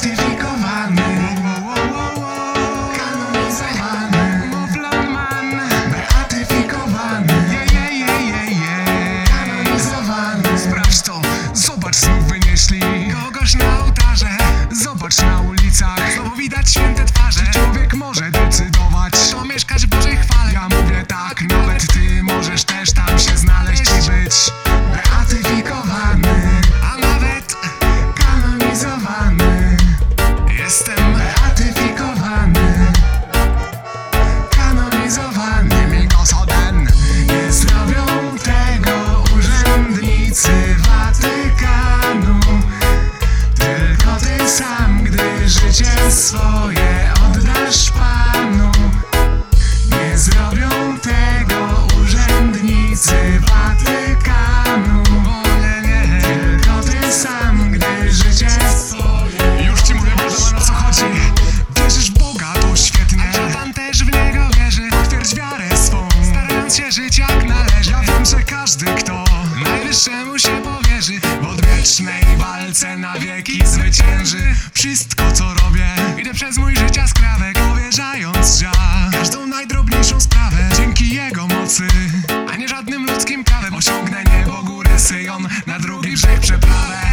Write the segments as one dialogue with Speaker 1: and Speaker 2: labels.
Speaker 1: Beatyfikowany Kanonizowany. Beatyfikowany. Kanonizowany.
Speaker 2: Sprawdź to, zobacz znów wynieśli. Kogoś na ołtarze. Zobacz na ulicach. Znowu widać święte twarze jestem
Speaker 1: Beatyfikowany Kanonizowany
Speaker 2: Migosoden
Speaker 1: Nie zrobią tego urzędnicy Watykanu. Tylko ty sam, gdy życie swoje oddasz Panu
Speaker 2: Starając się żyć jak należy. Ja wiem, że każdy, kto Najwyższemu się powierzy W odwiecznej walce na wieki zwycięży. Wszystko, co robię Idę przez mój życia skrawek Powierzając Ża Każdą najdrobniejszą sprawę. Dzięki Jego mocy A nie żadnym ludzkim prawem Osiągnę niebo, górę Syjon Na drugi brzeg przeprawę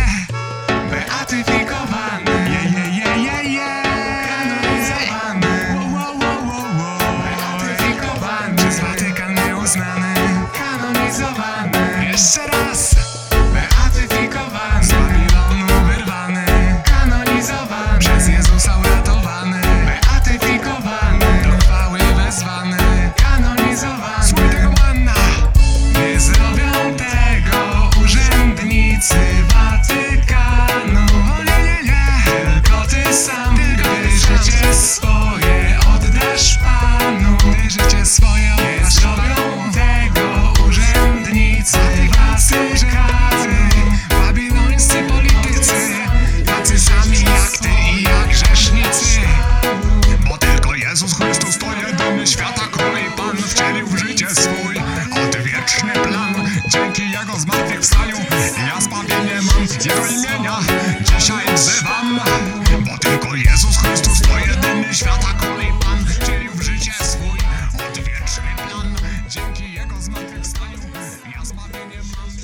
Speaker 2: Jezus Chrystus to jedyny świata, który Pan wcielił w życie
Speaker 1: swój odwieczny plan. Dzięki
Speaker 2: Jego zmartwychwstaniu ja zbawienie mam Jego imienia. Dzisiaj wzywam, bo tylko Jezus Chrystus to jedyny świata, który Pan wcielił w życie swój odwieczny plan. Dzięki Jego zmartwychwstaniu ja zbawienie mam